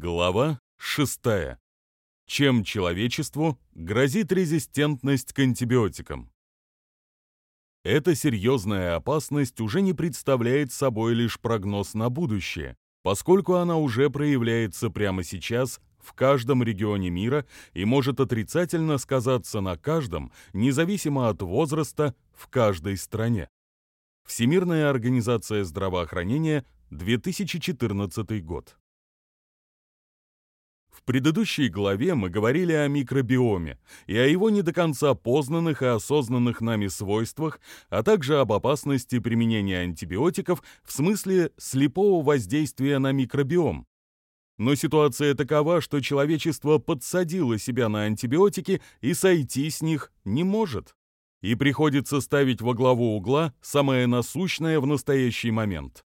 Глава 6. Чем человечеству грозит резистентность к антибиотикам? Эта серьезная опасность уже не представляет собой лишь прогноз на будущее, поскольку она уже проявляется прямо сейчас в каждом регионе мира и может отрицательно сказаться на каждом, независимо от возраста, в каждой стране. Всемирная организация здравоохранения, 2014 год. Предыдущей главе мы говорили о микробиоме и о его не до конца познанных и осознанных нами свойствах, а также об опасности применения антибиотиков в смысле слепого воздействия на микробиом. Но ситуация такова, что человечество подсадило себя на антибиотики и сойти с них не может. И приходится ставить во главу угла самое насущное в настоящий момент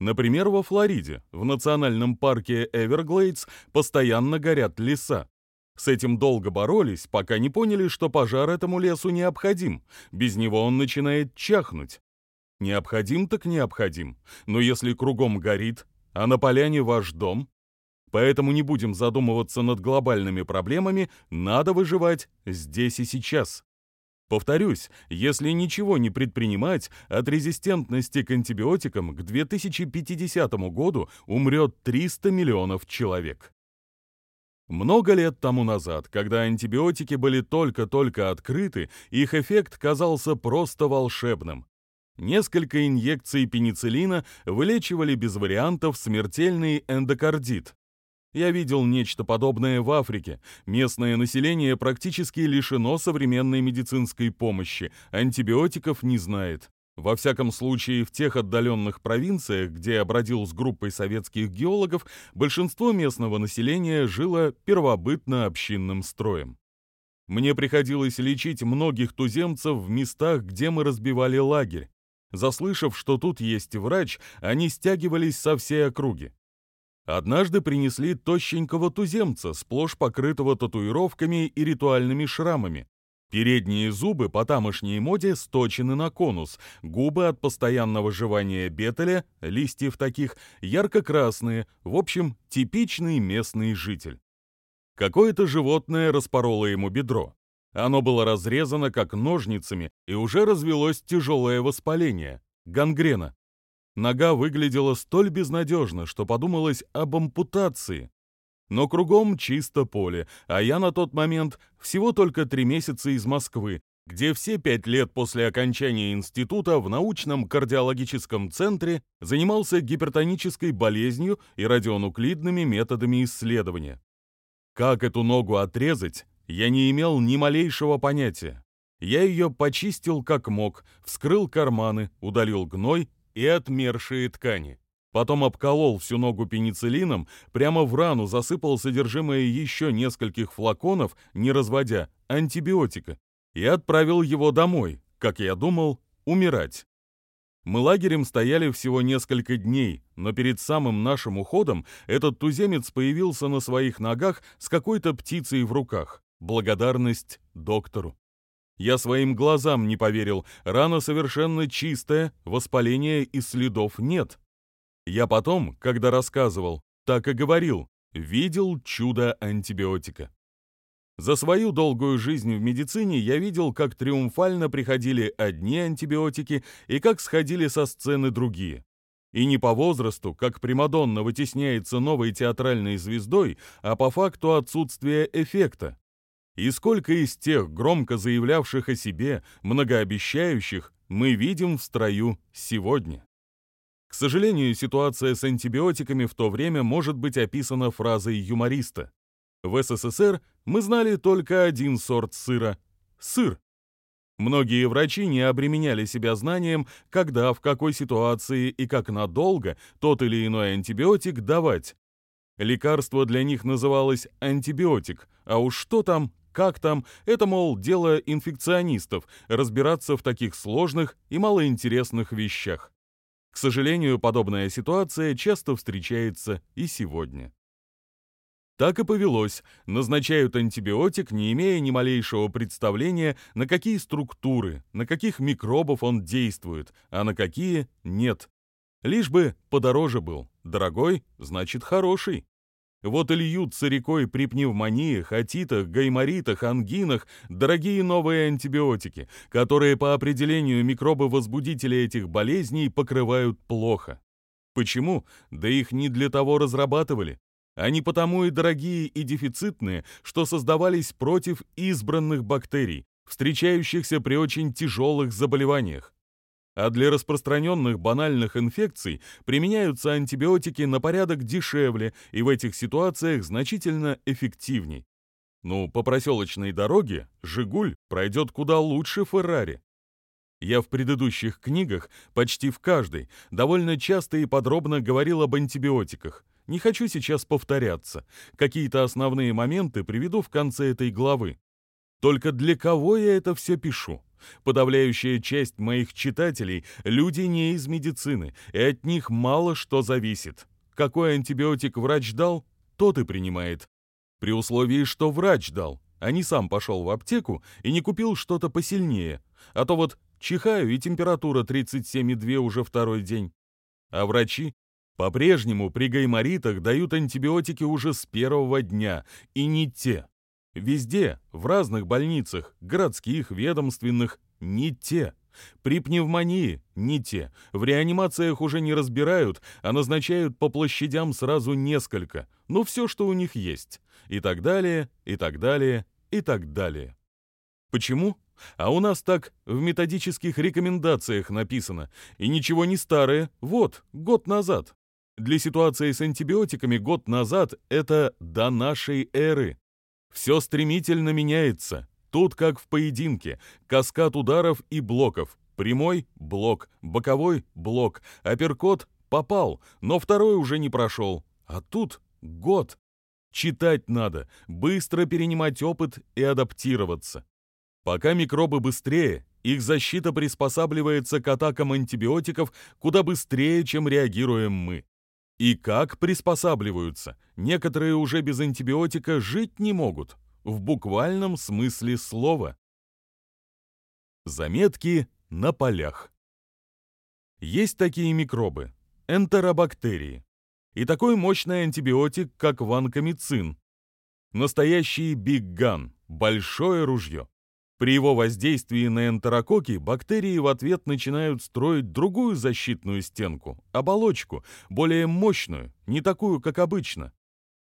Например, во Флориде, в национальном парке Эверглейдс, постоянно горят леса. С этим долго боролись, пока не поняли, что пожар этому лесу необходим. Без него он начинает чахнуть. Необходим так необходим. Но если кругом горит, а на поляне ваш дом, Поэтому не будем задумываться над глобальными проблемами, надо выживать здесь и сейчас. Повторюсь, если ничего не предпринимать, от резистентности к антибиотикам к 2050 году умрет 300 миллионов человек. Много лет тому назад, когда антибиотики были только-только открыты, их эффект казался просто волшебным. Несколько инъекций пенициллина вылечивали без вариантов смертельный эндокардит, я видел нечто подобное в Африке. Местное население практически лишено современной медицинской помощи, антибиотиков не знает. Во всяком случае, в тех отдаленных провинциях, где я бродил с группой советских геологов, большинство местного населения жило первобытно-общинным строем. Мне приходилось лечить многих туземцев в местах, где мы разбивали лагерь. Заслышав, что тут есть врач, они стягивались со всей округи. Однажды принесли тощенького туземца, сплошь покрытого татуировками и ритуальными шрамами. Передние зубы по тамошней моде сточены на конус, губы от постоянного жевания бетеля, листьев таких, ярко-красные, в общем, типичный местный житель. Какое-то животное распороло ему бедро. Оно было разрезано как ножницами, и уже развелось тяжелое воспаление, гангрена. Нога выглядела столь безнадежно, что подумалось об ампутации. Но кругом чисто поле, а я на тот момент всего только три месяца из Москвы, где все пять лет после окончания института в научном кардиологическом центре занимался гипертонической болезнью и радионуклидными методами исследования. Как эту ногу отрезать, я не имел ни малейшего понятия. Я ее почистил как мог, вскрыл карманы, удалил гной и отмершие ткани. Потом обколол всю ногу пенициллином, прямо в рану засыпал содержимое еще нескольких флаконов, не разводя, антибиотика, и отправил его домой, как я думал, умирать. Мы лагерем стояли всего несколько дней, но перед самым нашим уходом этот туземец появился на своих ногах с какой-то птицей в руках. Благодарность доктору. Я своим глазам не поверил. Рана совершенно чистая, воспаления и следов нет. Я потом, когда рассказывал, так и говорил. Видел чудо антибиотика. За свою долгую жизнь в медицине я видел, как триумфально приходили одни антибиотики и как сходили со сцены другие. И не по возрасту, как Примадонна вытесняется новой театральной звездой, а по факту отсутствия эффекта. И сколько из тех, громко заявлявших о себе, многообещающих, мы видим в строю сегодня. К сожалению, ситуация с антибиотиками в то время может быть описана фразой юмориста. В СССР мы знали только один сорт сыра – сыр. Многие врачи не обременяли себя знанием, когда, в какой ситуации и как надолго тот или иной антибиотик давать. Лекарство для них называлось антибиотик, а уж что там как там, это, мол, дело инфекционистов, разбираться в таких сложных и малоинтересных вещах. К сожалению, подобная ситуация часто встречается и сегодня. Так и повелось, назначают антибиотик, не имея ни малейшего представления, на какие структуры, на каких микробов он действует, а на какие нет. Лишь бы подороже был. Дорогой, значит хороший. Вот и льются рекой при пневмониях, отитах, гайморитах, ангинах дорогие новые антибиотики, которые по определению микробы-возбудители этих болезней покрывают плохо. Почему? Да их не для того разрабатывали. Они потому и дорогие и дефицитные, что создавались против избранных бактерий, встречающихся при очень тяжелых заболеваниях а для распространенных банальных инфекций применяются антибиотики на порядок дешевле и в этих ситуациях значительно эффективней. Ну, по проселочной дороге «Жигуль» пройдет куда лучше «Феррари». Я в предыдущих книгах, почти в каждой, довольно часто и подробно говорил об антибиотиках. Не хочу сейчас повторяться. Какие-то основные моменты приведу в конце этой главы. Только для кого я это все пишу? Подавляющая часть моих читателей – люди не из медицины, и от них мало что зависит. Какой антибиотик врач дал, тот и принимает. При условии, что врач дал, а не сам пошел в аптеку и не купил что-то посильнее. А то вот чихаю, и температура 37,2 уже второй день. А врачи по-прежнему при гайморитах дают антибиотики уже с первого дня, и не те. Везде, в разных больницах, городских, ведомственных, не те. При пневмонии не те. В реанимациях уже не разбирают, а назначают по площадям сразу несколько. Ну, все, что у них есть. И так далее, и так далее, и так далее. Почему? А у нас так в методических рекомендациях написано. И ничего не старое. Вот, год назад. Для ситуации с антибиотиками год назад это до нашей эры. Все стремительно меняется. Тут, как в поединке, каскад ударов и блоков. Прямой – блок, боковой – блок, апперкот – попал, но второй уже не прошел. А тут год. Читать надо, быстро перенимать опыт и адаптироваться. Пока микробы быстрее, их защита приспосабливается к атакам антибиотиков куда быстрее, чем реагируем мы. И как приспосабливаются? Некоторые уже без антибиотика жить не могут, в буквальном смысле слова. Заметки на полях. Есть такие микробы – энтеробактерии. И такой мощный антибиотик, как ванкомицин. Настоящий биг-ган – большое ружье. При его воздействии на энтерококи бактерии в ответ начинают строить другую защитную стенку, оболочку, более мощную, не такую, как обычно.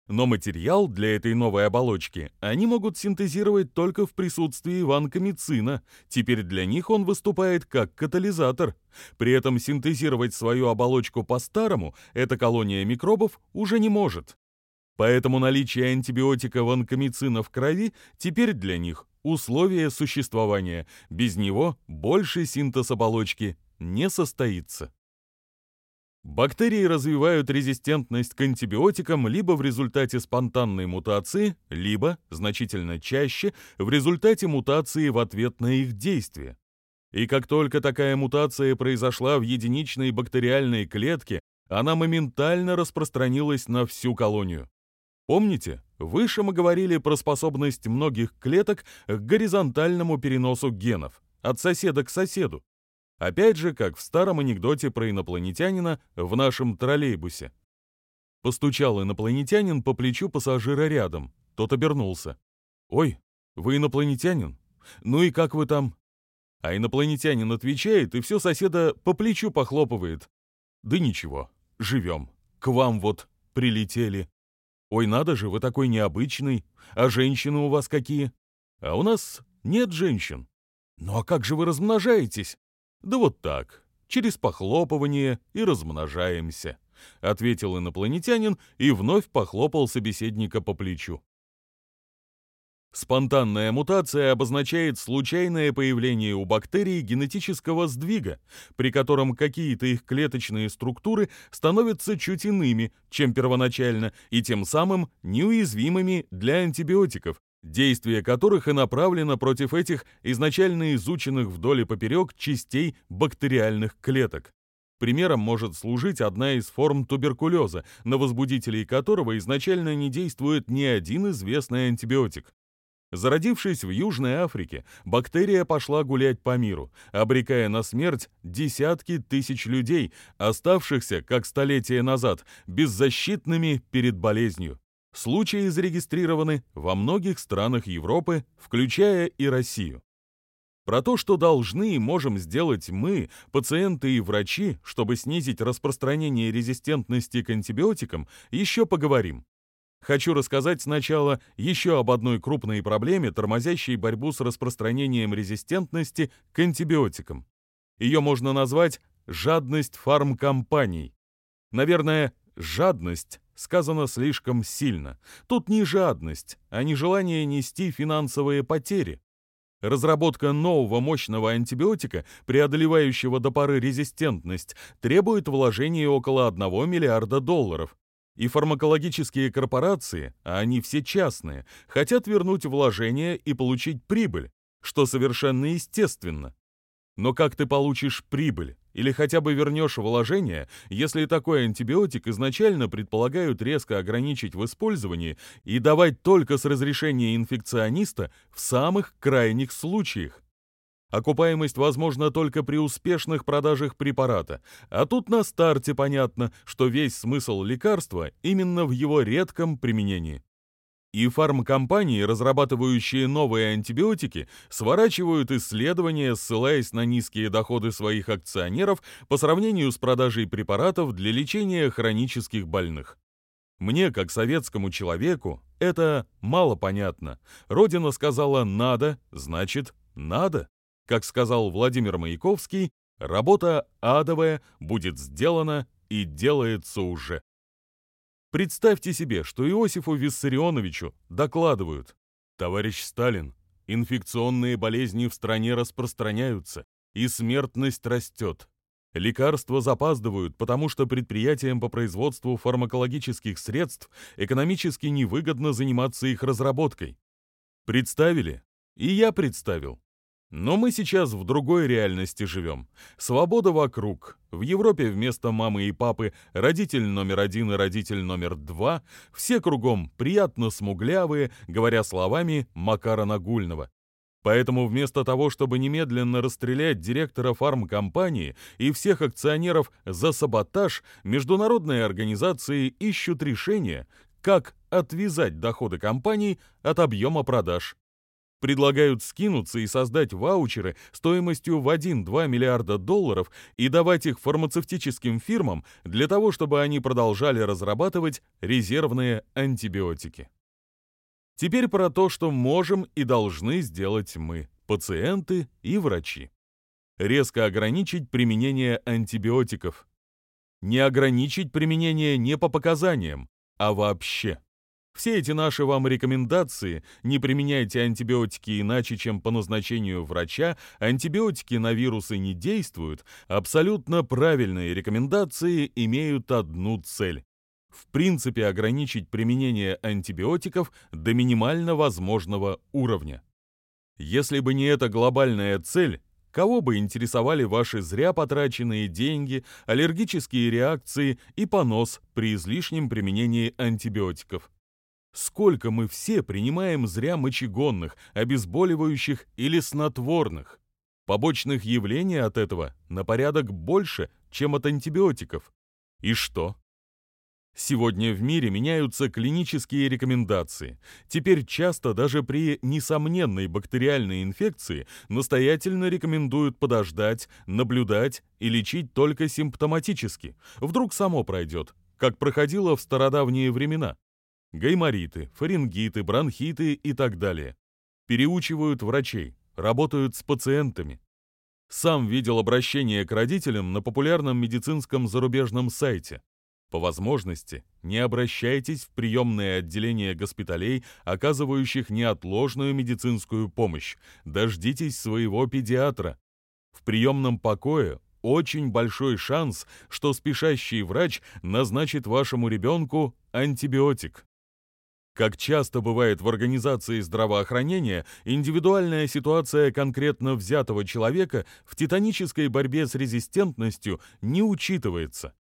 Но материал для этой новой оболочки они могут синтезировать только в присутствии ванкомицина. Теперь для них он выступает как катализатор. При этом синтезировать свою оболочку по-старому эта колония микробов уже не может. Поэтому наличие антибиотика ванкомицина в крови теперь для них условие существования. Без него больший синтез оболочки не состоится. Бактерии развивают резистентность к антибиотикам либо в результате спонтанной мутации, либо, значительно чаще, в результате мутации в ответ на их действие. И как только такая мутация произошла в единичной бактериальной клетке, она моментально распространилась на всю колонию. Помните, выше мы говорили про способность многих клеток к горизонтальному переносу генов от соседа к соседу. Опять же, как в старом анекдоте про инопланетянина в нашем троллейбусе. Постучал инопланетянин по плечу пассажира рядом. Тот обернулся. «Ой, вы инопланетянин? Ну и как вы там?» А инопланетянин отвечает, и все соседа по плечу похлопывает. «Да ничего, живем. К вам вот прилетели». Ой, надо же, вы такой необычный. А женщины у вас какие? А у нас нет женщин. Ну а как же вы размножаетесь? Да вот так, через похлопывание и размножаемся, ответил инопланетянин и вновь похлопал собеседника по плечу. Спонтанная мутация обозначает случайное появление у бактерий генетического сдвига, при котором какие-то их клеточные структуры становятся чуть иными, чем первоначально, и тем самым неуязвимыми для антибиотиков, действие которых и направлено против этих изначально изученных вдоль и поперек частей бактериальных клеток. Примером может служить одна из форм туберкулеза, на возбудителей которого изначально не действует ни один известный антибиотик. Зародившись в Южной Африке, бактерия пошла гулять по миру, обрекая на смерть десятки тысяч людей, оставшихся, как столетия назад, беззащитными перед болезнью. Случаи зарегистрированы во многих странах Европы, включая и Россию. Про то, что должны и можем сделать мы, пациенты и врачи, чтобы снизить распространение резистентности к антибиотикам, еще поговорим. Хочу рассказать сначала еще об одной крупной проблеме, тормозящей борьбу с распространением резистентности к антибиотикам. Ее можно назвать «жадность фармкомпаний». Наверное, «жадность» сказано слишком сильно. Тут не жадность, а нежелание нести финансовые потери. Разработка нового мощного антибиотика, преодолевающего до поры резистентность, требует вложений около 1 миллиарда долларов. И фармакологические корпорации, а они все частные, хотят вернуть вложения и получить прибыль, что совершенно естественно. Но как ты получишь прибыль или хотя бы вернешь вложение, если такой антибиотик изначально предполагают резко ограничить в использовании и давать только с разрешения инфекциониста в самых крайних случаях? Окупаемость возможна только при успешных продажах препарата, а тут на старте понятно, что весь смысл лекарства именно в его редком применении и фармкомпании, разрабатывающие новые антибиотики, сворачивают исследования, ссылаясь на низкие доходы своих акционеров по сравнению с продажей препаратов для лечения хронических больных. Мне, как советскому человеку, это мало понятно. Родина сказала «надо», значит «надо». Как сказал Владимир Маяковский, работа адовая будет сделана и делается уже. Представьте себе, что Иосифу Виссарионовичу докладывают. Товарищ Сталин, инфекционные болезни в стране распространяются, и смертность растет. Лекарства запаздывают, потому что предприятиям по производству фармакологических средств экономически невыгодно заниматься их разработкой. Представили? И я представил. Но мы сейчас в другой реальности живем. Свобода вокруг. В Европе вместо мамы и папы родитель номер один и родитель номер два. Все кругом приятно смуглявые, говоря словами Макара Нагульного. Поэтому вместо того, чтобы немедленно расстрелять директора фармкомпании и всех акционеров за саботаж, международные организации ищут решение, как отвязать доходы компании от объема продаж. Предлагают скинуться и создать ваучеры стоимостью в 1-2 миллиарда долларов и давать их фармацевтическим фирмам для того, чтобы они продолжали разрабатывать резервные антибиотики. Теперь про то, что можем и должны сделать мы, пациенты и врачи. Резко ограничить применение антибиотиков. Не ограничить применение не по показаниям, а вообще. Все эти наши вам рекомендации «не применяйте антибиотики иначе, чем по назначению врача», «антибиотики на вирусы не действуют» абсолютно правильные рекомендации имеют одну цель в принципе ограничить применение антибиотиков до минимально возможного уровня. Если бы не эта глобальная цель, кого бы интересовали ваши зря потраченные деньги, аллергические реакции и понос при излишнем применении антибиотиков? Сколько мы все принимаем зря мочегонных, обезболивающих или снотворных. Побочных явлений от этого на порядок больше, чем от антибиотиков. И что? Сегодня в мире меняются клинические рекомендации. Теперь часто даже при несомненной бактериальной инфекции настоятельно рекомендуют подождать, наблюдать и лечить только симптоматически. Вдруг само пройдет, как проходило в стародавние времена гаймориты, фарингиты, бронхиты и так далее. Переучивают врачей, работают с пациентами. Сам видел обращение к родителям на популярном медицинском зарубежном сайте. По возможности, не обращайтесь в приемное отделение госпиталей, оказывающих неотложную медицинскую помощь. Дождитесь своего педиатра. В приемном покое очень большой шанс, что спешащий врач назначит вашему ребенку антибиотик. Как часто бывает в организации здравоохранения, индивидуальная ситуация конкретно взятого человека в титанической борьбе с резистентностью не учитывается.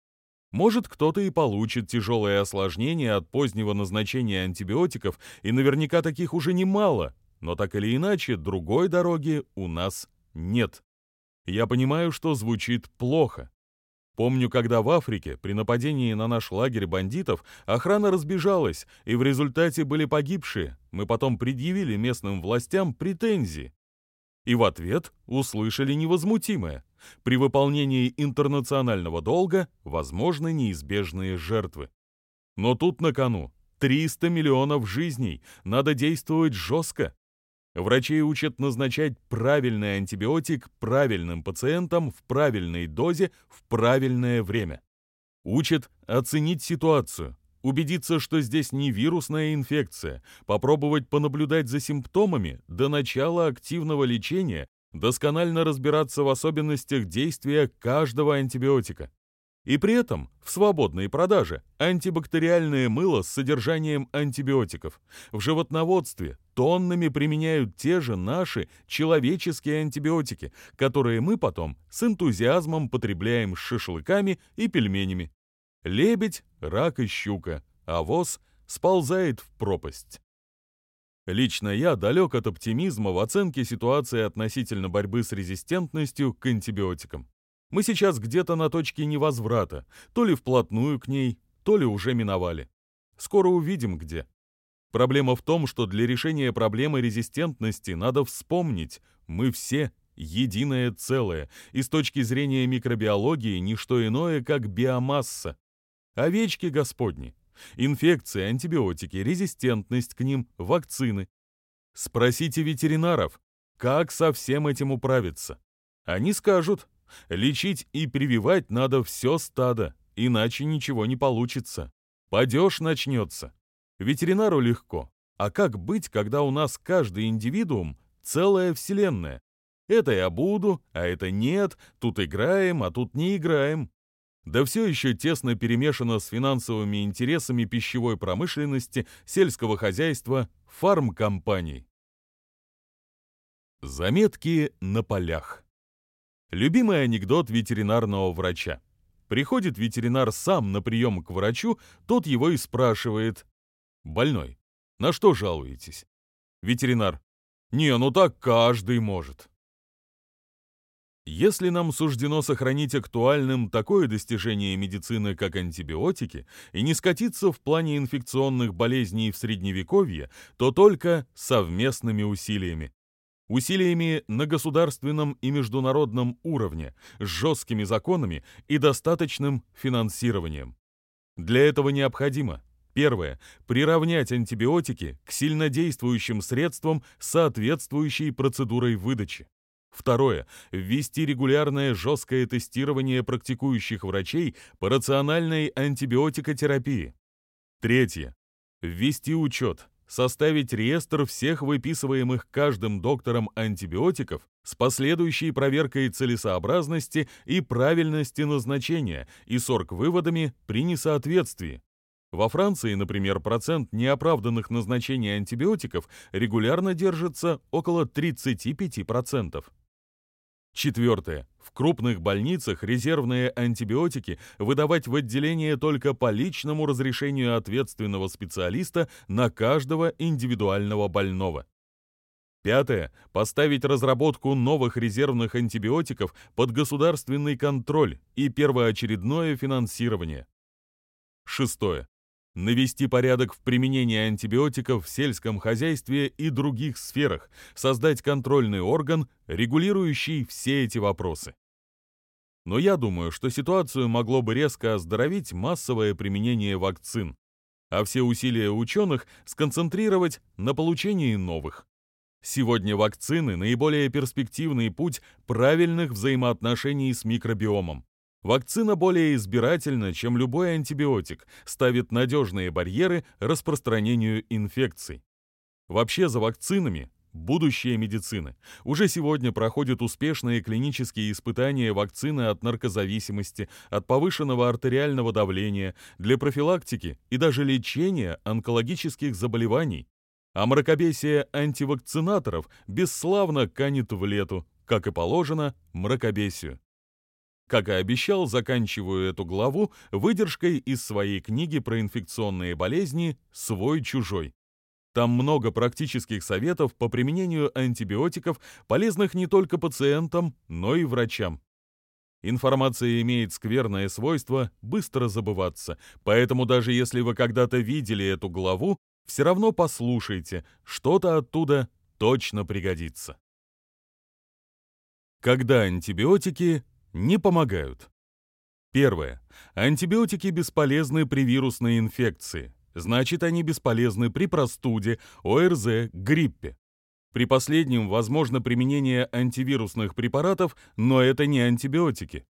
Может, кто-то и получит тяжелое осложнение от позднего назначения антибиотиков, и наверняка таких уже немало, но так или иначе, другой дороги у нас нет. Я понимаю, что звучит плохо. Помню, когда в Африке при нападении на наш лагерь бандитов охрана разбежалась, и в результате были погибшие. Мы потом предъявили местным властям претензии. И в ответ услышали невозмутимое. При выполнении интернационального долга возможны неизбежные жертвы. Но тут на кону 300 миллионов жизней, надо действовать жестко. Врачей учат назначать правильный антибиотик правильным пациентам в правильной дозе в правильное время. Учат оценить ситуацию, убедиться, что здесь не вирусная инфекция, попробовать понаблюдать за симптомами до начала активного лечения, досконально разбираться в особенностях действия каждого антибиотика. И при этом в свободной продаже антибактериальное мыло с содержанием антибиотиков. В животноводстве тоннами применяют те же наши человеческие антибиотики, которые мы потом с энтузиазмом потребляем с шашлыками и пельменями. Лебедь, рак и щука, а воз сползает в пропасть. Лично я далек от оптимизма в оценке ситуации относительно борьбы с резистентностью к антибиотикам. Мы сейчас где-то на точке невозврата, то ли вплотную к ней, то ли уже миновали. Скоро увидим где. Проблема в том, что для решения проблемы резистентности надо вспомнить, мы все единое целое, и с точки зрения микробиологии ничто иное, как биомасса. Овечки Господни. Инфекции, антибиотики, резистентность к ним, вакцины. Спросите ветеринаров, как со всем этим управиться. Они скажут, Лечить и прививать надо все стадо, иначе ничего не получится. Падеж начнется. Ветеринару легко. А как быть, когда у нас каждый индивидуум — целая вселенная? Это я буду, а это нет, тут играем, а тут не играем. Да все еще тесно перемешано с финансовыми интересами пищевой промышленности, сельского хозяйства, фармкомпаний. Заметки на полях. Любимый анекдот ветеринарного врача. Приходит ветеринар сам на прием к врачу, тот его и спрашивает. «Больной, на что жалуетесь?» Ветеринар. «Не, ну так каждый может». Если нам суждено сохранить актуальным такое достижение медицины, как антибиотики, и не скатиться в плане инфекционных болезней в Средневековье, то только совместными усилиями усилиями на государственном и международном уровне, с жесткими законами и достаточным финансированием. Для этого необходимо Первое. Приравнять антибиотики к сильнодействующим средствам соответствующей процедурой выдачи. Второе. Ввести регулярное жесткое тестирование практикующих врачей по рациональной антибиотикотерапии. Третье. Ввести учет, составить реестр всех выписываемых каждым доктором антибиотиков с последующей проверкой целесообразности и правильности назначения и сорг-выводами при несоответствии. Во Франции, например, процент неоправданных назначений антибиотиков регулярно держится около 35%. Четвертое. В крупных больницах резервные антибиотики выдавать в отделение только по личному разрешению ответственного специалиста на каждого индивидуального больного. Пятое. Поставить разработку новых резервных антибиотиков под государственный контроль и первоочередное финансирование. Шестое навести порядок в применении антибиотиков в сельском хозяйстве и других сферах, создать контрольный орган, регулирующий все эти вопросы. Но я думаю, что ситуацию могло бы резко оздоровить массовое применение вакцин, а все усилия ученых сконцентрировать на получении новых. Сегодня вакцины – наиболее перспективный путь правильных взаимоотношений с микробиомом. Вакцина более избирательна, чем любой антибиотик, ставит надежные барьеры распространению инфекций. Вообще за вакцинами будущее медицины. Уже сегодня проходят успешные клинические испытания вакцины от наркозависимости, от повышенного артериального давления, для профилактики и даже лечения онкологических заболеваний. А мракобесие антивакцинаторов бесславно канет в лету, как и положено мракобесию. Как и обещал, заканчиваю эту главу выдержкой из своей книги про инфекционные болезни «Свой-чужой». Там много практических советов по применению антибиотиков, полезных не только пациентам, но и врачам. Информация имеет скверное свойство быстро забываться, поэтому даже если вы когда-то видели эту главу, все равно послушайте, что-то оттуда точно пригодится. Когда антибиотики не помогают. Первое. Антибиотики бесполезны при вирусной инфекции. Значит, они бесполезны при простуде, ОРЗ, гриппе. При последнем возможно применение антивирусных препаратов, но это не антибиотики.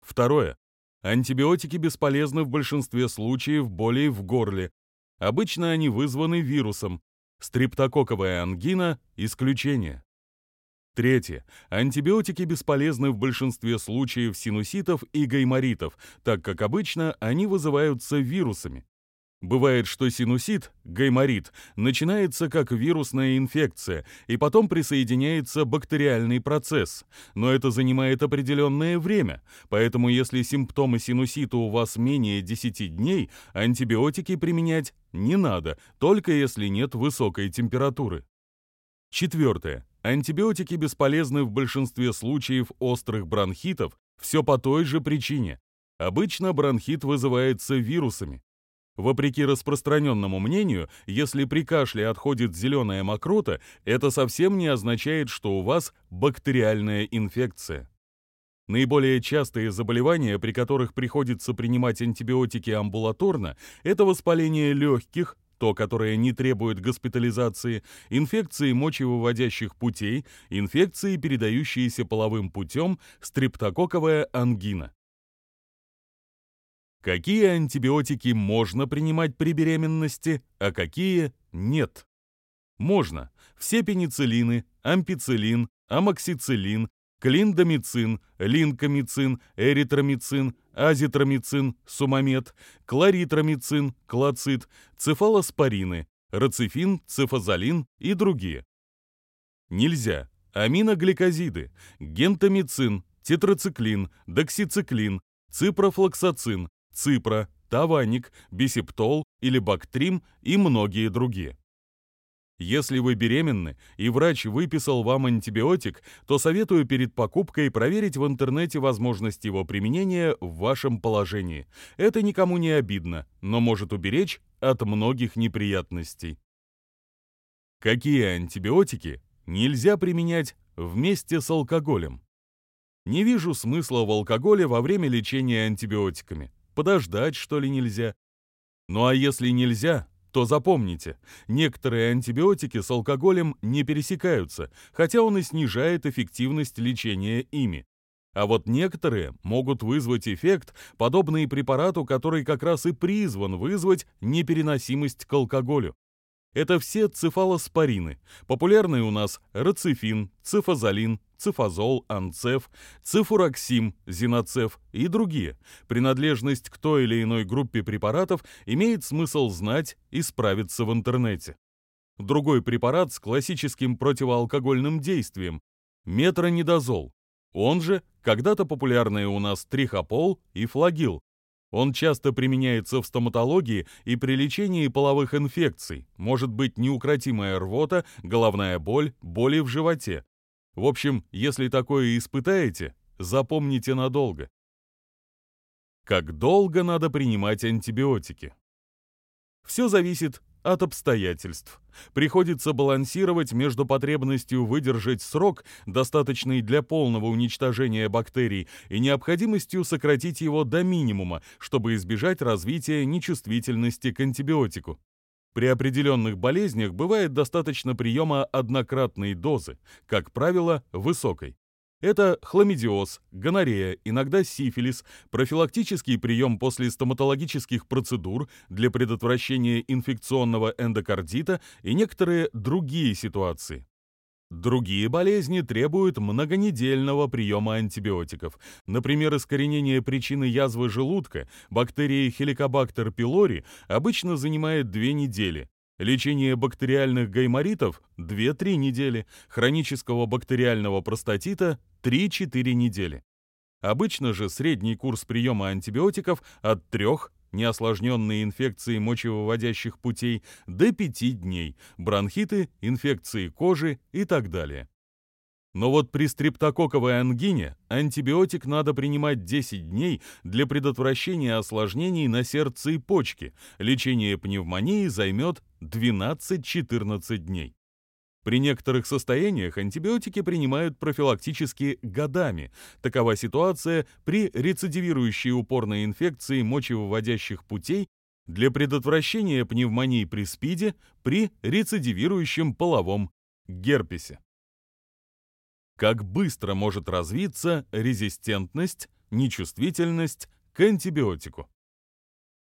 Второе. Антибиотики бесполезны в большинстве случаев боли в горле. Обычно они вызваны вирусом. Стрептококковая ангина – исключение. Третье. Антибиотики бесполезны в большинстве случаев синуситов и гайморитов, так как обычно они вызываются вирусами. Бывает, что синусит, гайморит, начинается как вирусная инфекция, и потом присоединяется бактериальный процесс. Но это занимает определенное время, поэтому если симптомы синусита у вас менее 10 дней, антибиотики применять не надо, только если нет высокой температуры. Четвертое. Антибиотики бесполезны в большинстве случаев острых бронхитов, все по той же причине. Обычно бронхит вызывается вирусами. Вопреки распространенному мнению, если при кашле отходит зеленая мокрота, это совсем не означает, что у вас бактериальная инфекция. Наиболее частые заболевания, при которых приходится принимать антибиотики амбулаторно, это воспаление легких, то, которое не требует госпитализации, инфекции мочевыводящих путей, инфекции, передающиеся половым путем, стрептококковая ангина. Какие антибиотики можно принимать при беременности, а какие нет? Можно. Все пенициллины, ампициллин, амоксициллин, клиндамицин, линкомицин, эритромицин, азитромицин, сумамет, кларитромицин, клоцит, цефалоспорины, рацифин, цефазолин и другие. Нельзя. Аминогликозиды, гентамицин, тетрациклин, доксициклин, ципрофлоксацин, ципра, таваник, бисептол или бактрим и многие другие. Если вы беременны и врач выписал вам антибиотик, то советую перед покупкой проверить в интернете возможность его применения в вашем положении. Это никому не обидно, но может уберечь от многих неприятностей. Какие антибиотики нельзя применять вместе с алкоголем? Не вижу смысла в алкоголе во время лечения антибиотиками. Подождать, что ли, нельзя? Ну а если нельзя, то запомните, некоторые антибиотики с алкоголем не пересекаются, хотя он и снижает эффективность лечения ими. А вот некоторые могут вызвать эффект, подобный препарату, который как раз и призван вызвать непереносимость к алкоголю. Это все цефалоспорины. Популярные у нас рацифин, цифазолин, цифазол, анцеф, цифуроксим, зиноцеф и другие. Принадлежность к той или иной группе препаратов имеет смысл знать и справиться в интернете. Другой препарат с классическим противоалкогольным действием – метронидозол. Он же когда-то популярные у нас трихопол и флагил, он часто применяется в стоматологии и при лечении половых инфекций, может быть неукротимая рвота, головная боль, боли в животе. В общем, если такое испытаете, запомните надолго. Как долго надо принимать антибиотики? Все зависит от обстоятельств. Приходится балансировать между потребностью выдержать срок, достаточный для полного уничтожения бактерий, и необходимостью сократить его до минимума, чтобы избежать развития нечувствительности к антибиотику. При определенных болезнях бывает достаточно приема однократной дозы, как правило, высокой. Это хламидиоз, гонорея, иногда сифилис, профилактический прием после стоматологических процедур для предотвращения инфекционного эндокардита и некоторые другие ситуации. Другие болезни требуют многонедельного приема антибиотиков. Например, искоренение причины язвы желудка бактерии Helicobacter pylori обычно занимает 2 недели, Лечение бактериальных гайморитов – 2-3 недели, хронического бактериального простатита – 3-4 недели. Обычно же средний курс приема антибиотиков от 3 неосложненные инфекции мочевыводящих путей до 5 дней, бронхиты, инфекции кожи и так далее. Но вот при стрептококковой ангине антибиотик надо принимать 10 дней для предотвращения осложнений на сердце и почки. Лечение пневмонии займет 12-14 дней. При некоторых состояниях антибиотики принимают профилактически годами. Такова ситуация при рецидивирующей упорной инфекции мочевыводящих путей для предотвращения пневмонии при СПИДе при рецидивирующем половом герпесе. Как быстро может развиться резистентность, нечувствительность к антибиотику?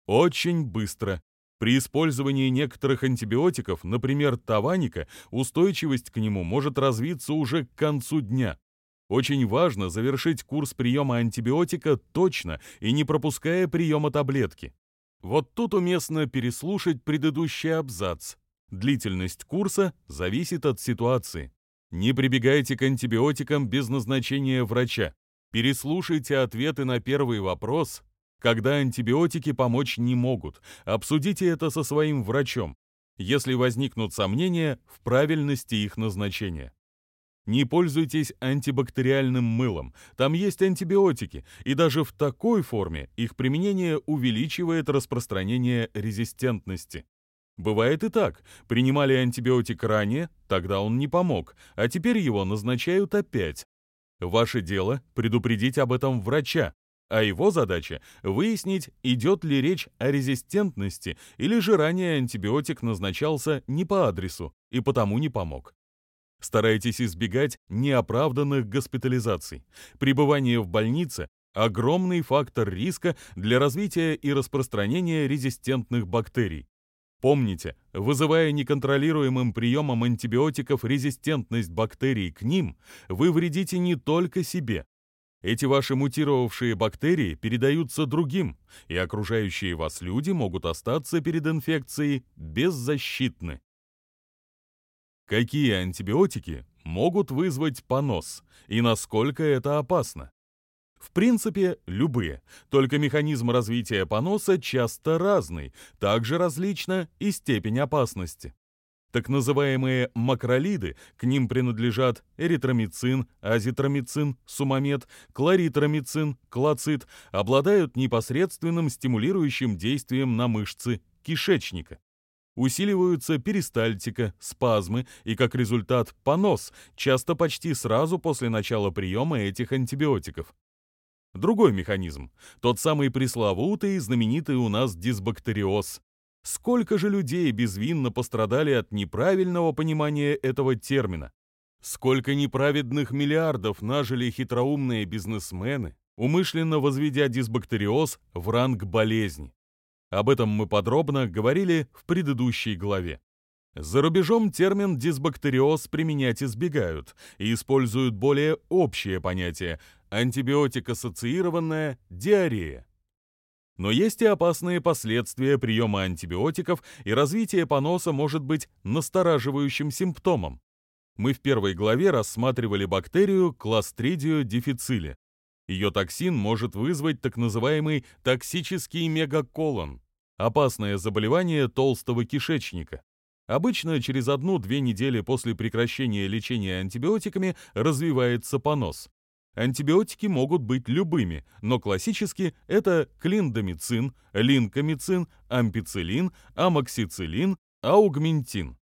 Очень быстро. При использовании некоторых антибиотиков, например, таваника, устойчивость к нему может развиться уже к концу дня. Очень важно завершить курс приема антибиотика точно и не пропуская приема таблетки. Вот тут уместно переслушать предыдущий абзац. Длительность курса зависит от ситуации. Не прибегайте к антибиотикам без назначения врача. Переслушайте ответы на первый вопрос, когда антибиотики помочь не могут. Обсудите это со своим врачом, если возникнут сомнения в правильности их назначения. Не пользуйтесь антибактериальным мылом. Там есть антибиотики, и даже в такой форме их применение увеличивает распространение резистентности. Бывает и так. Принимали антибиотик ранее, тогда он не помог, а теперь его назначают опять. Ваше дело предупредить об этом врача, а его задача выяснить, идет ли речь о резистентности или же ранее антибиотик назначался не по адресу и потому не помог. Старайтесь избегать неоправданных госпитализаций. Пребывание в больнице – огромный фактор риска для развития и распространения резистентных бактерий. Помните, вызывая неконтролируемым приемом антибиотиков резистентность бактерий к ним, вы вредите не только себе. Эти ваши мутировавшие бактерии передаются другим, и окружающие вас люди могут остаться перед инфекцией беззащитны. Какие антибиотики могут вызвать понос и насколько это опасно? В принципе, любые, только механизм развития поноса часто разный, также различна и степень опасности. Так называемые макролиды, к ним принадлежат эритромицин, азитромицин, сумамет, кларитромицин, клоцит, обладают непосредственным стимулирующим действием на мышцы кишечника. Усиливаются перистальтика, спазмы и, как результат, понос, часто почти сразу после начала приема этих антибиотиков. Другой механизм, тот самый пресловутый знаменитый у нас дисбактериоз. Сколько же людей безвинно пострадали от неправильного понимания этого термина? Сколько неправедных миллиардов нажили хитроумные бизнесмены, умышленно возведя дисбактериоз в ранг болезни? Об этом мы подробно говорили в предыдущей главе. За рубежом термин дисбактериоз применять избегают и используют более общее понятие антибиотик-ассоциированная диарея. Но есть и опасные последствия приема антибиотиков, и развитие поноса может быть настораживающим симптомом. Мы в первой главе рассматривали бактерию Clostridium difficile. Ее токсин может вызвать так называемый токсический мегаколон, опасное заболевание толстого кишечника. Обычно через одну-две недели после прекращения лечения антибиотиками развивается понос. Антибиотики могут быть любыми, но классически это клиндомицин, линкомицин, ампицилин, амоксициллин, аугментин.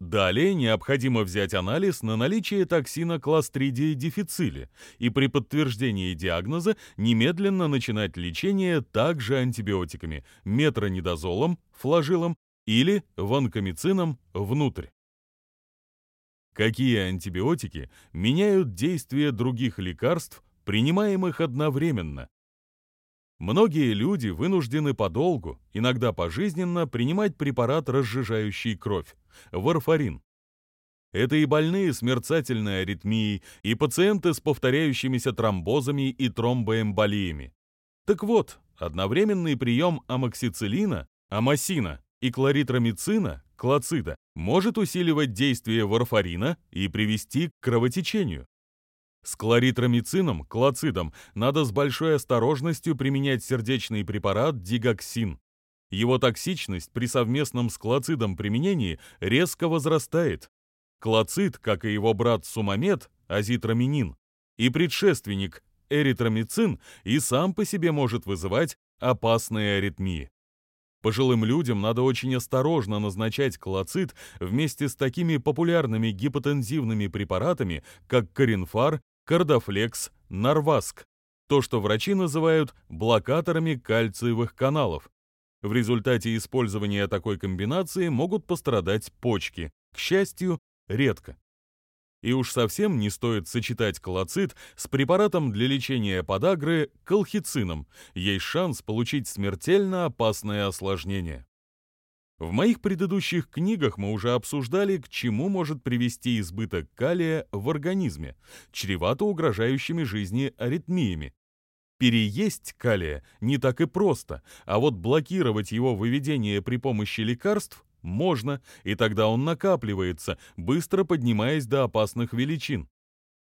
Далее необходимо взять анализ на наличие токсина кластридии дефицили и при подтверждении диагноза немедленно начинать лечение также антибиотиками метронидозолом, флагилом или ванкомицином внутрь. Какие антибиотики меняют действие других лекарств, принимаемых одновременно? Многие люди вынуждены подолгу, иногда пожизненно, принимать препарат, разжижающий кровь – варфарин. Это и больные с мерцательной аритмией, и пациенты с повторяющимися тромбозами и тромбоэмболиями. Так вот, одновременный прием амоксициллина, амосина и кларитромицина клоцида, может усиливать действие варфарина и привести к кровотечению. С кларитромицином, клоцидом, надо с большой осторожностью применять сердечный препарат дигоксин. Его токсичность при совместном с клоцидом применении резко возрастает. Клоцид, как и его брат сумамет, азитроминин, и предшественник эритромицин и сам по себе может вызывать опасные аритмии. Пожилым людям надо очень осторожно назначать колоцит вместе с такими популярными гипотензивными препаратами, как Коринфар, Кардофлекс, Нарваск, то, что врачи называют блокаторами кальциевых каналов. В результате использования такой комбинации могут пострадать почки, к счастью, редко. И уж совсем не стоит сочетать колоцит с препаратом для лечения подагры колхицином. Есть шанс получить смертельно опасное осложнение. В моих предыдущих книгах мы уже обсуждали, к чему может привести избыток калия в организме, чревато угрожающими жизни аритмиями. Переесть калия не так и просто, а вот блокировать его выведение при помощи лекарств можно, и тогда он накапливается, быстро поднимаясь до опасных величин.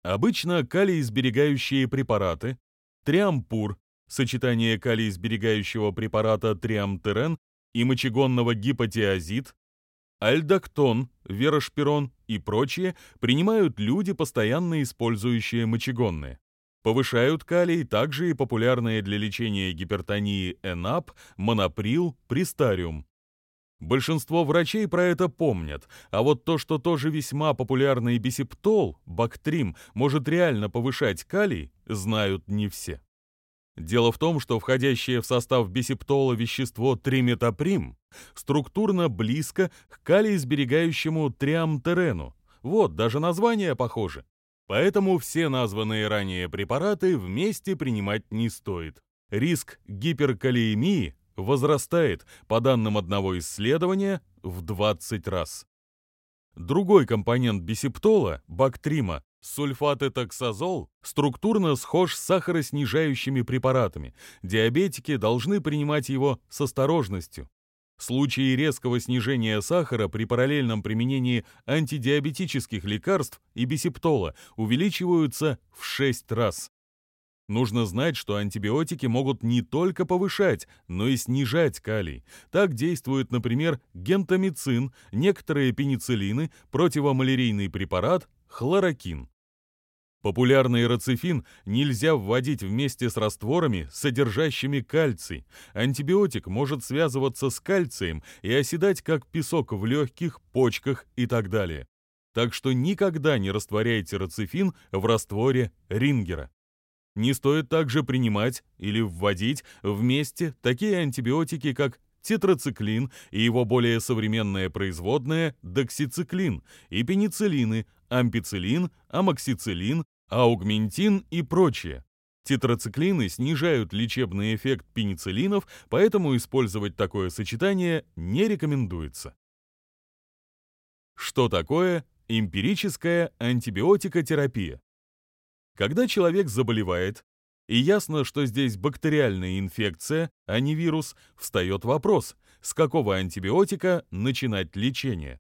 Обычно калий-сберегающие препараты, триампур, сочетание калий-сберегающего препарата триамтерен и мочегонного гипотиазид, альдактон, верошпирон и прочие принимают люди, постоянно использующие мочегонные. Повышают калий также и популярные для лечения гипертонии ЭНАП, моноприл, пристариум. Большинство врачей про это помнят, а вот то, что тоже весьма популярный бисептол, бактрим, может реально повышать калий, знают не все. Дело в том, что входящее в состав бисептола вещество триметаприм структурно близко к калий-сберегающему триамтерену. Вот, даже название похоже. Поэтому все названные ранее препараты вместе принимать не стоит. Риск гиперкалиемии возрастает, по данным одного исследования, в 20 раз. Другой компонент бисептола, бактрима, сульфатэтоксазол, структурно схож с сахароснижающими препаратами. Диабетики должны принимать его с осторожностью. Случаи резкого снижения сахара при параллельном применении антидиабетических лекарств и бисептола увеличиваются в 6 раз. Нужно знать, что антибиотики могут не только повышать, но и снижать калий. Так действует, например, гентамицин, некоторые пенициллины, противомалярийный препарат, хлорокин. Популярный рацифин нельзя вводить вместе с растворами, содержащими кальций. Антибиотик может связываться с кальцием и оседать как песок в легких, почках и так далее. Так что никогда не растворяйте рацифин в растворе рингера. Не стоит также принимать или вводить вместе такие антибиотики, как тетрациклин и его более современное производное доксициклин, и пенициллины, ампициллин, амоксициллин, аугментин и прочее. Тетрациклины снижают лечебный эффект пенициллинов, поэтому использовать такое сочетание не рекомендуется. Что такое эмпирическая антибиотикотерапия? Когда человек заболевает, и ясно, что здесь бактериальная инфекция, а не вирус, встает вопрос, с какого антибиотика начинать лечение.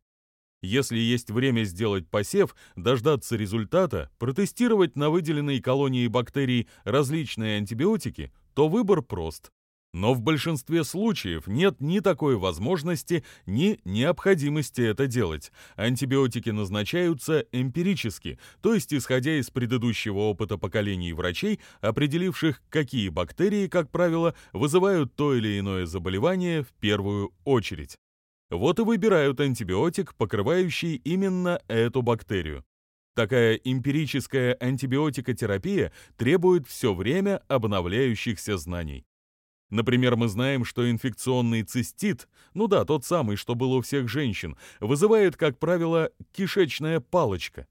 Если есть время сделать посев, дождаться результата, протестировать на выделенной колонии бактерий различные антибиотики, то выбор прост. Но в большинстве случаев нет ни такой возможности, ни необходимости это делать. Антибиотики назначаются эмпирически, то есть исходя из предыдущего опыта поколений врачей, определивших, какие бактерии, как правило, вызывают то или иное заболевание в первую очередь. Вот и выбирают антибиотик, покрывающий именно эту бактерию. Такая эмпирическая антибиотикотерапия требует все время обновляющихся знаний. Например, мы знаем, что инфекционный цистит, ну да, тот самый, что был у всех женщин, вызывает, как правило, кишечная палочка.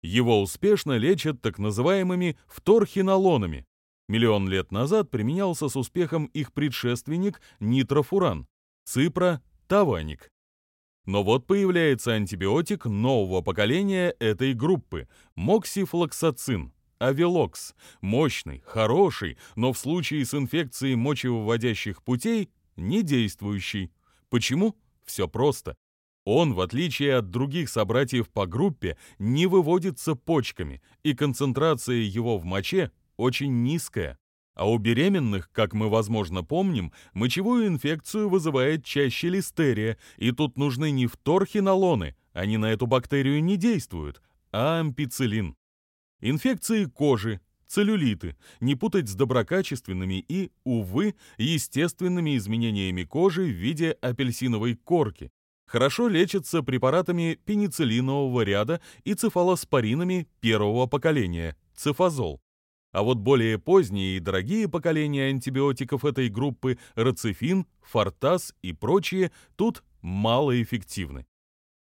Его успешно лечат так называемыми вторхинолонами. Миллион лет назад применялся с успехом их предшественник нитрофуран, Ципро, Таваник. Но вот появляется антибиотик нового поколения этой группы – моксифлоксацин – Авелокс. Мощный, хороший, но в случае с инфекцией мочевыводящих путей не действующий. Почему? Все просто. Он, в отличие от других собратьев по группе, не выводится почками, и концентрация его в моче очень низкая. А у беременных, как мы, возможно, помним, мочевую инфекцию вызывает чаще листерия, и тут нужны не вторхинолоны, они на эту бактерию не действуют, а ампицилин. Инфекции кожи, целлюлиты, не путать с доброкачественными и, увы, естественными изменениями кожи в виде апельсиновой корки. Хорошо лечатся препаратами пенициллинового ряда и цефалоспоринами первого поколения, цефазол. А вот более поздние и дорогие поколения антибиотиков этой группы, рацифин, фортаз и прочие, тут малоэффективны.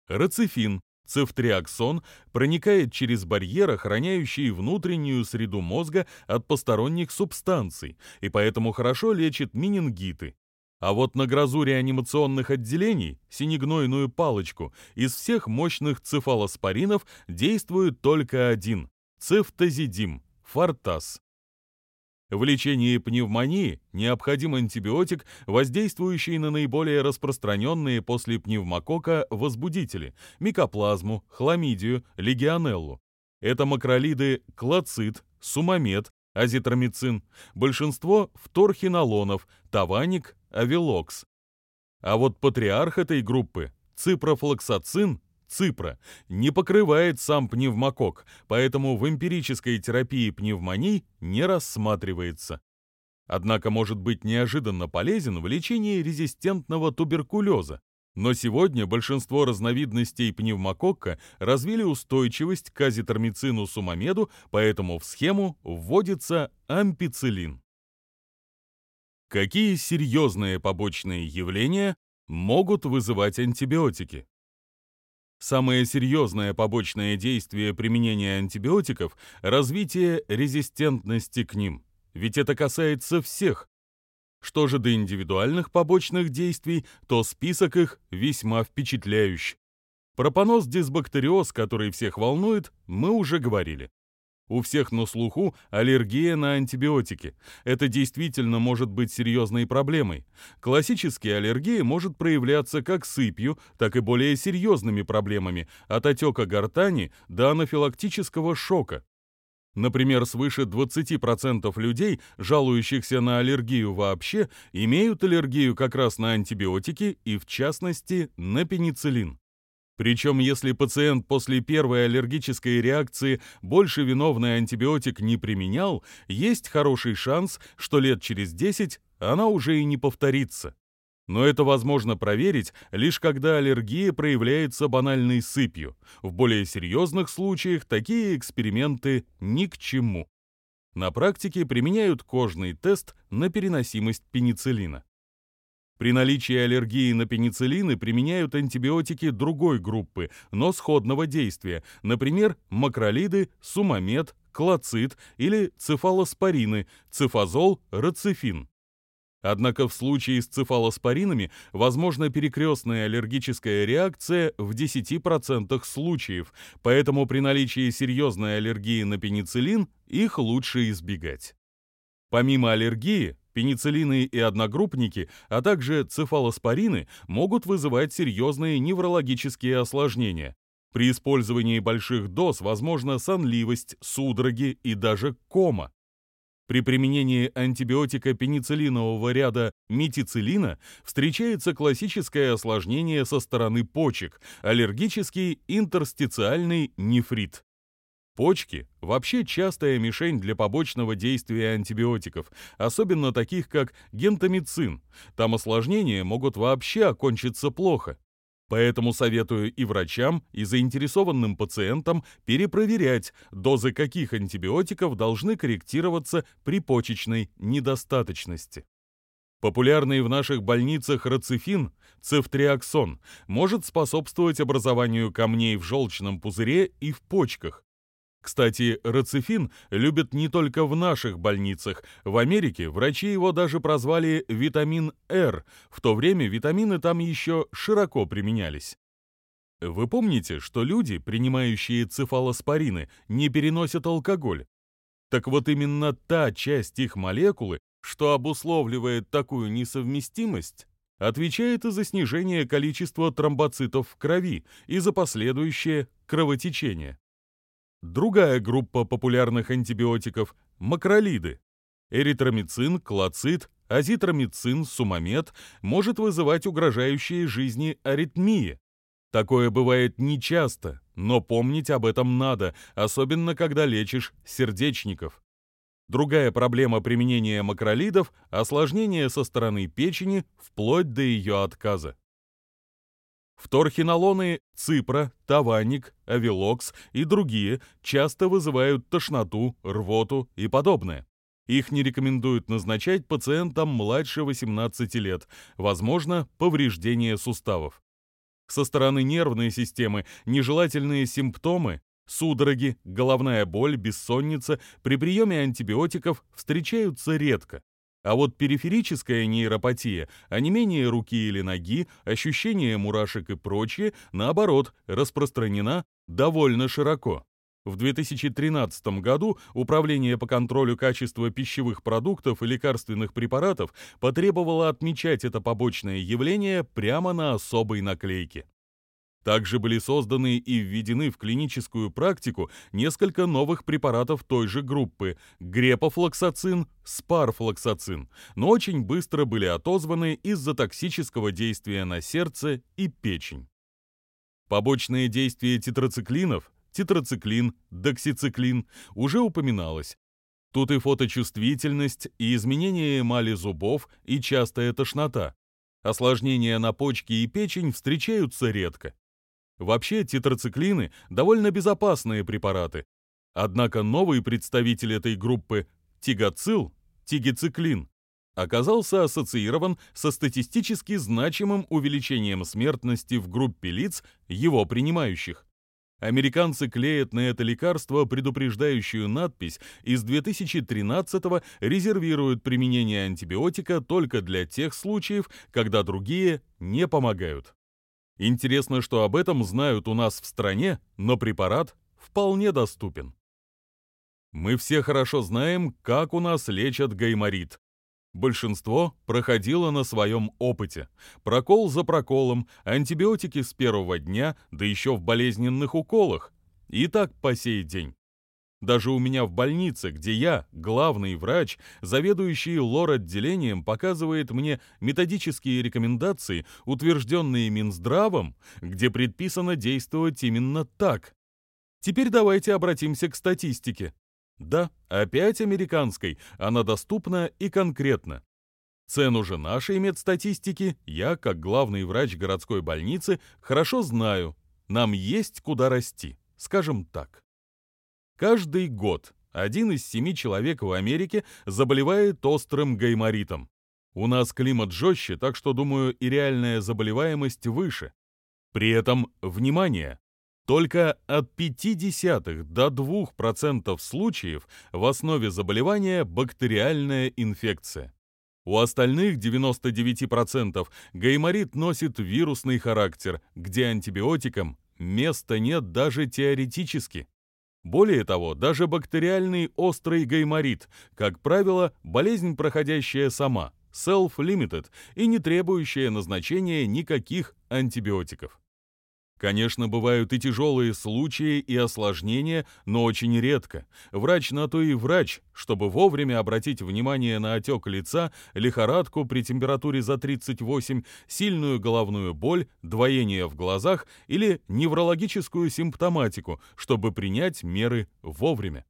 Рацифин, цефтриаксон, проникает через барьер, охраняющий внутреннюю среду мозга от посторонних субстанций, и поэтому хорошо лечит менингиты. А вот на грозу реанимационных отделений, синегнойную палочку, из всех мощных цефалоспоринов действует только один – цефтазидим, фортаз. В лечении пневмонии необходим антибиотик, воздействующий на наиболее распространенные после пневмокока возбудители – микоплазму, хламидию, легионеллу. Это макролиды клоцит, сумамед, азитромицин, большинство фторхинолонов, таваник, авилокс. А вот патриарх этой группы – ципрофлоксацин, ципра, не покрывает сам пневмокок, поэтому в эмпирической терапии пневмоний не рассматривается. Однако может быть неожиданно полезен в лечении резистентного туберкулеза. Но сегодня большинство разновидностей пневмококка развили устойчивость к азитромицину сумамеду, поэтому в схему вводится ампицилин. Какие серьезные побочные явления могут вызывать антибиотики? Самое серьезное побочное действие применения антибиотиков – развитие резистентности к ним. Ведь это касается всех. Что же до индивидуальных побочных действий, то список их весьма впечатляющий. Про понос-дисбактериоз, который всех волнует, мы уже говорили. У всех на слуху аллергия на антибиотики. Это действительно может быть серьезной проблемой. Классическая аллергия может проявляться как сыпью, так и более серьезными проблемами, от отека гортани до анафилактического шока. Например, свыше 20% людей, жалующихся на аллергию вообще, имеют аллергию как раз на антибиотики и, в частности, на пенициллин. Причем, если пациент после первой аллергической реакции больше виновный антибиотик не применял, есть хороший шанс, что лет через 10 она уже и не повторится. Но это возможно проверить лишь когда аллергия проявляется банальной сыпью. В более серьезных случаях такие эксперименты ни к чему. На практике применяют кожный тест на переносимость пенициллина. При наличии аллергии на пенициллины применяют антибиотики другой группы, но сходного действия, например, макролиды, сумамед, клоцит или цефалоспорины, цефазол, рацифин. Однако в случае с цефалоспоринами возможна перекрестная аллергическая реакция в 10% случаев, поэтому при наличии серьезной аллергии на пенициллин их лучше избегать. Помимо аллергии, Пенициллины и одногруппники, а также цефалоспорины могут вызывать серьезные неврологические осложнения. При использовании больших доз возможна сонливость, судороги и даже кома. При применении антибиотика пенициллинового ряда метицилина встречается классическое осложнение со стороны почек – аллергический интерстициальный нефрит. Почки – вообще частая мишень для побочного действия антибиотиков, особенно таких как гентамицин. Там осложнения могут вообще окончиться плохо. Поэтому советую и врачам, и заинтересованным пациентам перепроверять, дозы каких антибиотиков должны корректироваться при почечной недостаточности. Популярный в наших больницах рацифин, цефтриаксон, может способствовать образованию камней в желчном пузыре и в почках, кстати, рацифин любят не только в наших больницах. В Америке врачи его даже прозвали витамин R. В то время витамины там еще широко применялись. Вы помните, что люди, принимающие цефалоспорины, не переносят алкоголь? Так вот именно та часть их молекулы, что обусловливает такую несовместимость, отвечает и за снижение количества тромбоцитов в крови и за последующее кровотечение. Другая группа популярных антибиотиков – макролиды. Эритромицин, клоцит, азитромицин, сумамед может вызывать угрожающие жизни аритмии. Такое бывает нечасто, но помнить об этом надо, особенно когда лечишь сердечников. Другая проблема применения макролидов – осложнение со стороны печени вплоть до ее отказа. Вторхинолоны ципра, таваник, авилокс и другие часто вызывают тошноту, рвоту и подобное. Их не рекомендуют назначать пациентам младше 18 лет, возможно, повреждение суставов. Со стороны нервной системы нежелательные симптомы судороги, головная боль, бессонница при приеме антибиотиков встречаются редко. А вот периферическая нейропатия, онемение руки или ноги, ощущение мурашек и прочее, наоборот, распространена довольно широко. В 2013 году Управление по контролю качества пищевых продуктов и лекарственных препаратов потребовало отмечать это побочное явление прямо на особой наклейке. Также были созданы и введены в клиническую практику несколько новых препаратов той же группы – грепофлоксацин, спарфлоксацин, но очень быстро были отозваны из-за токсического действия на сердце и печень. Побочные действия тетрациклинов – тетрациклин, доксициклин – уже упоминалось. Тут и фоточувствительность, и изменение эмали зубов, и частая тошнота. Осложнения на почки и печень встречаются редко. Вообще, тетрациклины – довольно безопасные препараты. Однако новый представитель этой группы – тигацил, тигициклин, оказался ассоциирован со статистически значимым увеличением смертности в группе лиц, его принимающих. Американцы клеят на это лекарство предупреждающую надпись и с 2013-го резервируют применение антибиотика только для тех случаев, когда другие не помогают. Интересно, что об этом знают у нас в стране, но препарат вполне доступен. Мы все хорошо знаем, как у нас лечат гайморит. Большинство проходило на своем опыте. Прокол за проколом, антибиотики с первого дня, да еще в болезненных уколах. И так по сей день. Даже у меня в больнице, где я, главный врач, заведующий лор-отделением, показывает мне методические рекомендации, утвержденные Минздравом, где предписано действовать именно так. Теперь давайте обратимся к статистике. Да, опять американской, она доступна и конкретна. Цену же нашей медстатистики я, как главный врач городской больницы, хорошо знаю. Нам есть куда расти, скажем так. Каждый год один из семи человек в Америке заболевает острым гайморитом. У нас климат жестче, так что, думаю, и реальная заболеваемость выше. При этом, внимание, только от 0,5 до 2% случаев в основе заболевания бактериальная инфекция. У остальных 99% гайморит носит вирусный характер, где антибиотикам места нет даже теоретически. Более того, даже бактериальный острый гайморит, как правило, болезнь, проходящая сама, self-limited и не требующая назначения никаких антибиотиков. Конечно, бывают и тяжелые случаи и осложнения, но очень редко. Врач на то и врач, чтобы вовремя обратить внимание на отек лица, лихорадку при температуре за 38, сильную головную боль, двоение в глазах или неврологическую симптоматику, чтобы принять меры вовремя.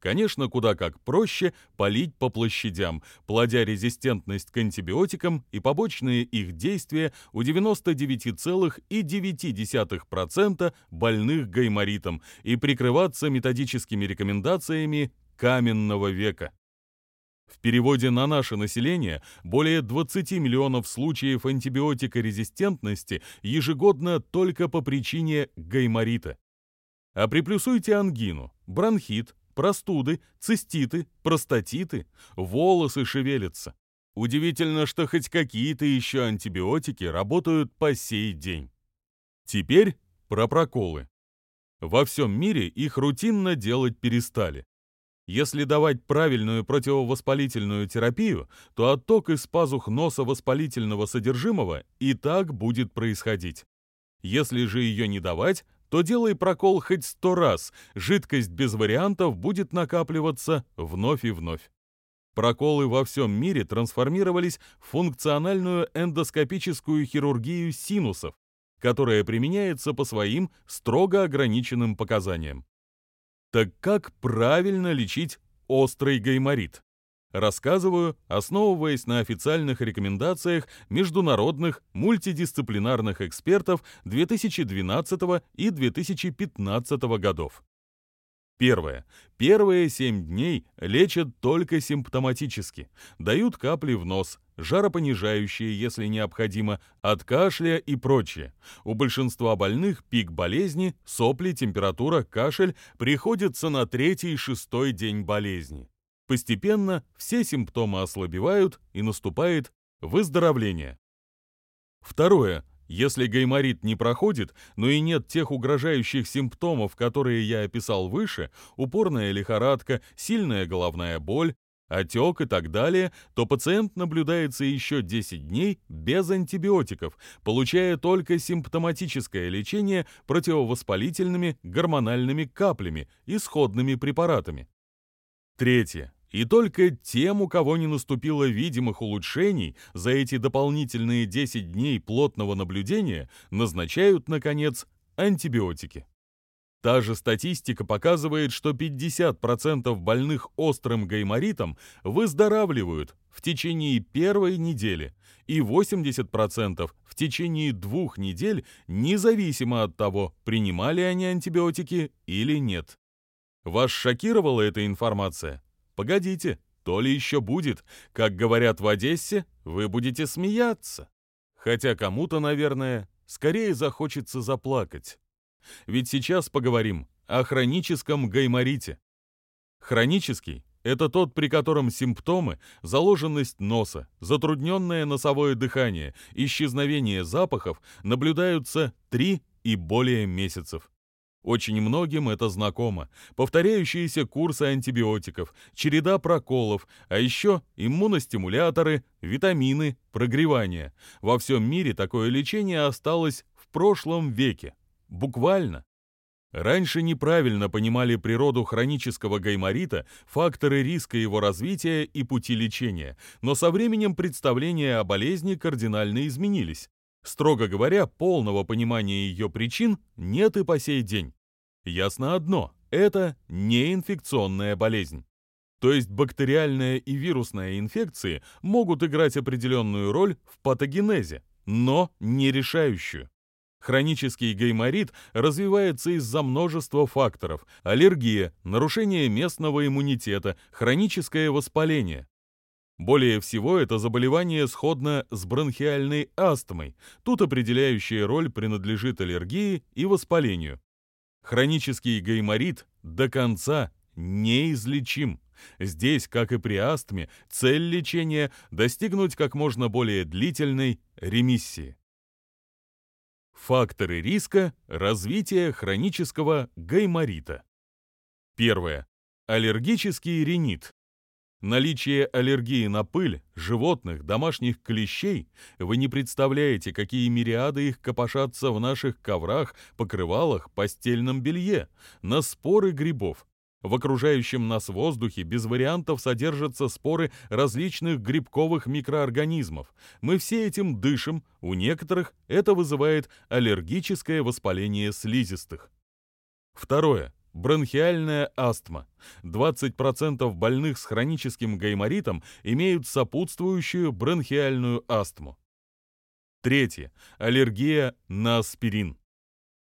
Конечно, куда как проще полить по площадям, плодя резистентность к антибиотикам и побочные их действия у 99,9% больных гайморитом и прикрываться методическими рекомендациями каменного века. В переводе на наше население более 20 миллионов случаев антибиотикорезистентности ежегодно только по причине гайморита. А приплюсуйте ангину, бронхит, простуды, циститы, простатиты, волосы шевелятся. Удивительно, что хоть какие-то еще антибиотики работают по сей день. Теперь про проколы. Во всем мире их рутинно делать перестали. Если давать правильную противовоспалительную терапию, то отток из пазух носа воспалительного содержимого и так будет происходить. Если же ее не давать, то делай прокол хоть сто раз, жидкость без вариантов будет накапливаться вновь и вновь. Проколы во всем мире трансформировались в функциональную эндоскопическую хирургию синусов. которое применяется по своим строго ограниченным показаниям. Так как правильно лечить острый гайморит? Рассказываю, основываясь на официальных рекомендациях международных мультидисциплинарных экспертов 2012 и 2015 годов. Первое. Первые 7 дней лечат только симптоматически. Дают капли в нос, жаропонижающие, если необходимо, от кашля и прочее. У большинства больных пик болезни, сопли, температура, кашель приходится на третий-шестой день болезни. Постепенно все симптомы ослабевают и наступает выздоровление. Второе. Если гайморит не проходит, но и нет тех угрожающих симптомов, которые я описал выше, упорная лихорадка, сильная головная боль, отек и так далее, то пациент наблюдается еще 10 дней без антибиотиков, получая только симптоматическое лечение противовоспалительными гормональными каплями и сходными препаратами. Третье. И только тем, у кого не наступило видимых улучшений за эти дополнительные 10 дней плотного наблюдения, назначают, наконец, антибиотики. Та же статистика показывает, что 50% больных острым гайморитом выздоравливают в течение первой недели и 80% в течение двух недель, независимо от того, принимали они антибиотики или нет. Вас шокировала эта информация? Погодите, то ли еще будет. Как говорят в Одессе, вы будете смеяться. Хотя кому-то, наверное, скорее захочется заплакать. Ведь сейчас поговорим о хроническом гайморите. Хронический – это тот, при котором симптомы, заложенность носа, затрудненное носовое дыхание, исчезновение запахов наблюдаются 3 и более месяцев. Очень многим это знакомо. Повторяющиеся курсы антибиотиков, череда проколов, а еще иммуностимуляторы, витамины, прогревание. Во всем мире такое лечение осталось в прошлом веке. Буквально. Раньше неправильно понимали природу хронического гайморита, факторы риска его развития и пути лечения, но со временем представления о болезни кардинально изменились. Строго говоря, полного понимания ее причин нет и по сей день. Ясно одно – это не инфекционная болезнь. То есть бактериальная и вирусная инфекции могут играть определенную роль в патогенезе, но не решающую. Хронический гайморит развивается из-за множества факторов – аллергия, нарушение местного иммунитета, хроническое воспаление. Более всего это заболевание сходно с бронхиальной астмой. Тут определяющая роль принадлежит аллергии и воспалению. Хронический гайморит до конца неизлечим. Здесь, как и при астме, цель лечения – достигнуть как можно более длительной ремиссии. Факторы риска развития хронического гайморита. Первое. Аллергический ринит. Наличие аллергии на пыль, животных, домашних клещей, вы не представляете, какие мириады их копошатся в наших коврах, покрывалах, постельном белье, на споры грибов. В окружающем нас воздухе без вариантов содержатся споры различных грибковых микроорганизмов. Мы все этим дышим, у некоторых это вызывает аллергическое воспаление слизистых. Второе. Бронхиальная астма. 20% больных с хроническим гайморитом имеют сопутствующую бронхиальную астму. Третье. Аллергия на аспирин.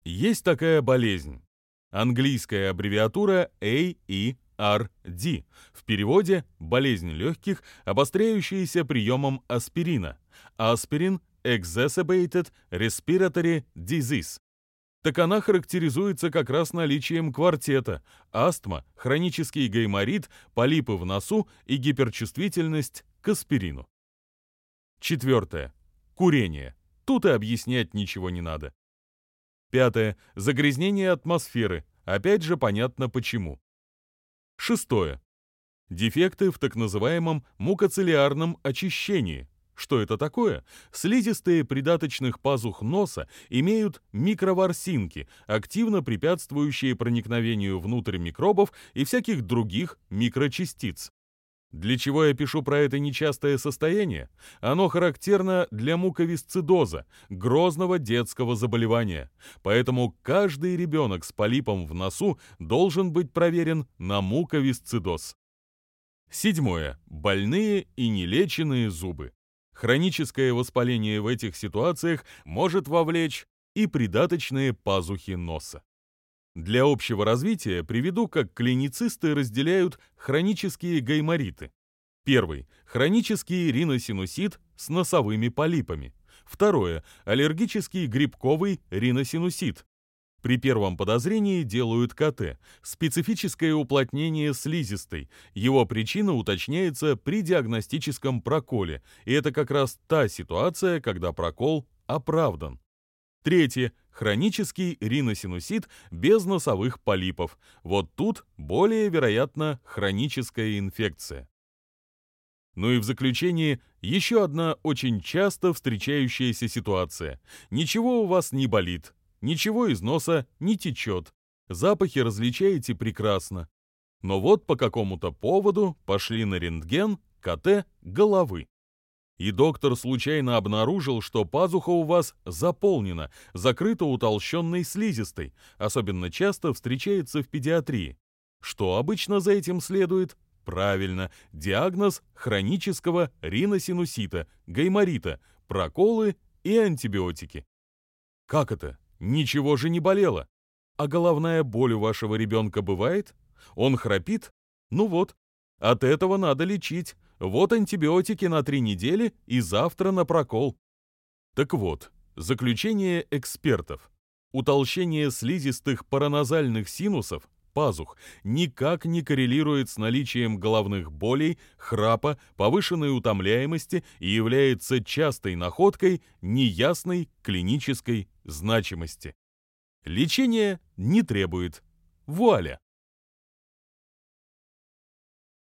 Есть такая болезнь. Английская аббревиатура AERD. В переводе «болезнь легких, обостряющаяся приемом аспирина». Аспирин – Exacerbated Respiratory Disease так она характеризуется как раз наличием квартета – астма, хронический гайморит, полипы в носу и гиперчувствительность к аспирину. Четвертое. Курение. Тут и объяснять ничего не надо. Пятое. Загрязнение атмосферы. Опять же понятно почему. Шестое. Дефекты в так называемом мукоцилиарном очищении. Что это такое? Слизистые придаточных пазух носа имеют микроворсинки, активно препятствующие проникновению внутрь микробов и всяких других микрочастиц. Для чего я пишу про это нечастое состояние? Оно характерно для муковисцидоза, грозного детского заболевания. Поэтому каждый ребенок с полипом в носу должен быть проверен на муковисцидоз. Седьмое. Больные и нелеченные зубы. Хроническое воспаление в этих ситуациях может вовлечь и придаточные пазухи носа. Для общего развития приведу, как клиницисты разделяют хронические гаймориты. Первый – хронический риносинусит с носовыми полипами. Второе – аллергический грибковый риносинусит. При первом подозрении делают КТ, специфическое уплотнение слизистой. Его причина уточняется при диагностическом проколе, и это как раз та ситуация, когда прокол оправдан. Третье хронический риносинусит без носовых полипов. Вот тут более вероятно хроническая инфекция. Ну и в заключение еще одна очень часто встречающаяся ситуация. Ничего у вас не болит, ничего из носа не течет, запахи различаете прекрасно. Но вот по какому-то поводу пошли на рентген КТ головы и доктор случайно обнаружил, что пазуха у вас заполнена, закрыта утолщенной слизистой, особенно часто встречается в педиатрии. Что обычно за этим следует? Правильно, диагноз хронического риносинусита, гайморита, проколы и антибиотики. Как это? Ничего же не болело. А головная боль у вашего ребенка бывает? Он храпит? Ну вот, от этого надо лечить, вот антибиотики на три недели и завтра на прокол. Так вот, заключение экспертов. Утолщение слизистых параназальных синусов, пазух, никак не коррелирует с наличием головных болей, храпа, повышенной утомляемости и является частой находкой неясной клинической значимости. Лечение не требует. Вуаля!